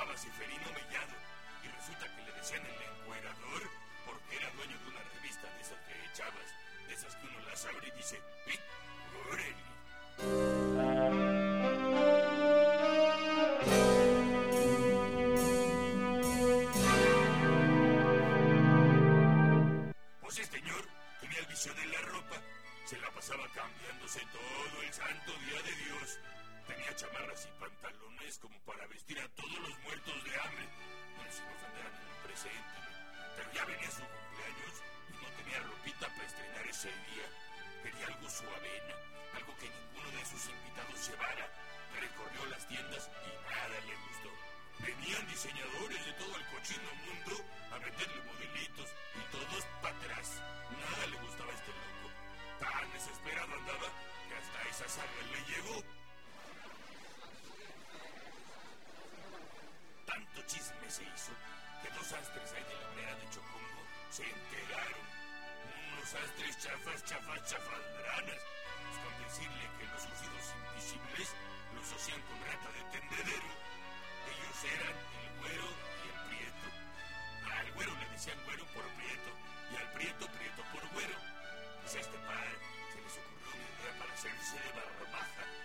llamaba Seferino Mellado y resulta que le decían el encuerador porque era dueño de una revista de esas que echabas, de esas que uno las abre y dice, ¡Eh, órale! Pues este señor tenía el vicio de la ropa, se la pasaba cambiándose todo el santo día de Dios Tenía chamarras y pantalones como para vestir a todos los muertos de hambre. Bueno, si no ofenderan en el presente. Pero ya venía su cumpleaños y no tenía ropita para estrenar ese día. Quería algo suavena, algo que ninguno de sus invitados llevara. Recorrió las tiendas y nada le gustó. Venían diseñadores de todo el cochino mundo a meterle modelitos y todos para atrás. Nada le gustaba a este loco. Tan desesperado andaba que hasta esa saga le llegó. Dos astres ahí de la obrera de Chocongo se enteraron. Unos astres chafas, chafas, chafaldranas. Pues con decirle que los lucidos invisibles los hacían con rata de tendedero. Ellos eran el güero y el prieto. Al güero le decían güero por prieto y al prieto prieto por güero. Pues a este par se les ocurrió una idea para hacerse de barbaja. Dijo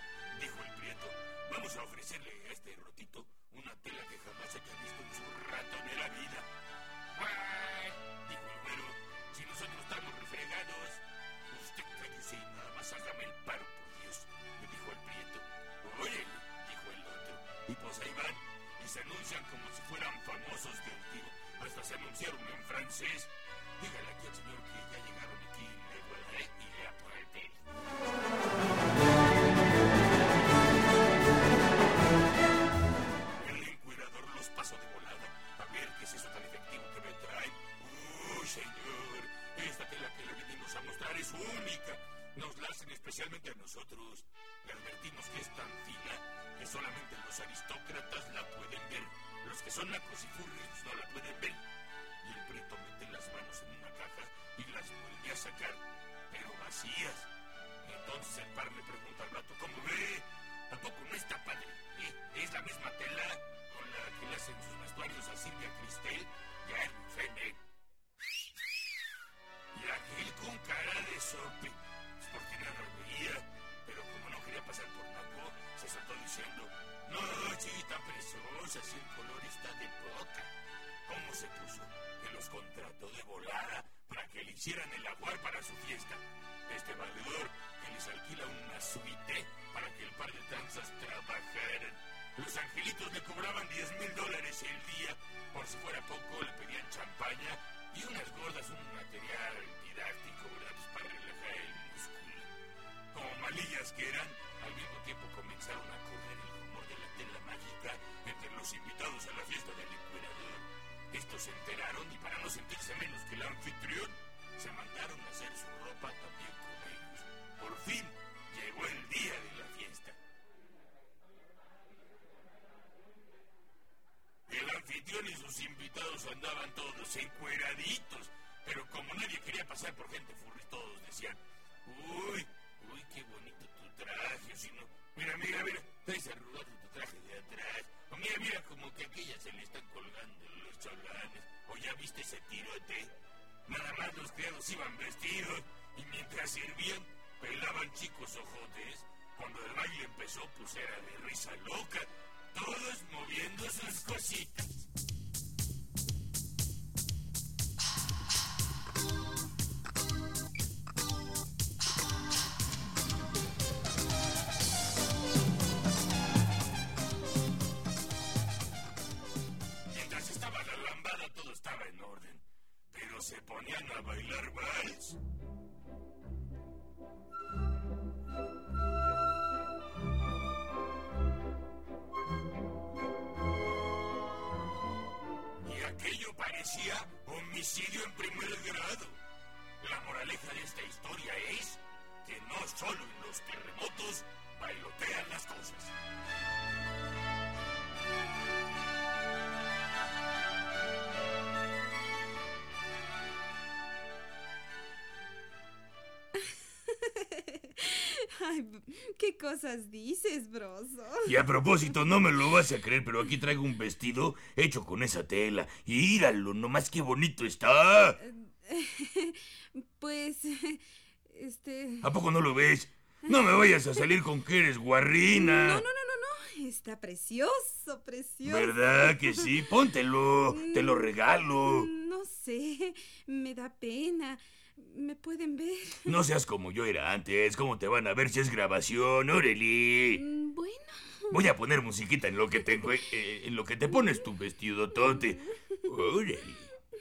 se anuncian como si fueran famosos de un. Hasta se anunciaron en francés. Dígale aquí al señor que ya llegaron aquí, especialmente a nosotros. Le advertimos que es tan fina que solamente los aristócratas la pueden ver. Los que son nacos y furrios no la pueden ver. Y el prieto mete las manos en una caja y las vuelve a sacar, pero vacías. Entonces el par le pregunta al vato, ¿cómo ve? ¿A poco no está padre? ¿Eh? ¿Es la misma tela con la que le hacen sus vestuarios a Silvia Cristel y a Erwin Fennec? Y aquel con cara de sope, diciendo, no, chiquita preciosa, si el color está de poca. ¿Cómo se puso? Que los contrató de volada para que le hicieran el aguar para su fiesta. Este valedor que les alquila una suite para que el par de tranzas trabajaran. Los angelitos le cobraban 10 mil dólares el día. Por si fuera poco, le pedían champaña y unas gordas, se enteraron y para no sentirse menos que el anfitrión, se mandaron a hacer su ropa también con ellos. Por fin llegó el día de la fiesta. El anfitrión y sus invitados andaban todos encueraditos, pero como nadie quería pasar por gente furry, todos decían, uy, uy, qué bonito tu traje, si no, mira, mira, mira, traes arrugado tu traje de atrás, o mira, mira, como que aquella se le están ya viste ese tirote, nada más los criados iban vestidos, y mientras sirvían, pelaban chicos ojotes, cuando el baile empezó, pues de risa loca, todos moviendo sus cositas. Pero se ponían a bailar vals. Y aquello parecía homicidio en primer grado. La moraleja de esta historia es que no solo en los terremotos bailotean las cosas. Ay, ¿qué cosas dices, broso? Y a propósito, no me lo vas a creer, pero aquí traigo un vestido hecho con esa tela. Y íralo, nomás qué bonito está. Pues, este... ¿A poco no lo ves? No me vayas a salir con que eres guarrina. No, no, no, no, no. Está precioso, precioso. ¿Verdad que sí? Póntelo. Te lo regalo. No sé, me da pena. ¿Me pueden ver? No seas como yo era antes. ¿Cómo te van a ver si es grabación, Oreli? Mm, Bueno. Voy a poner musiquita en lo que te, enjue- eh, en lo que te pones tu vestido tote. Órale.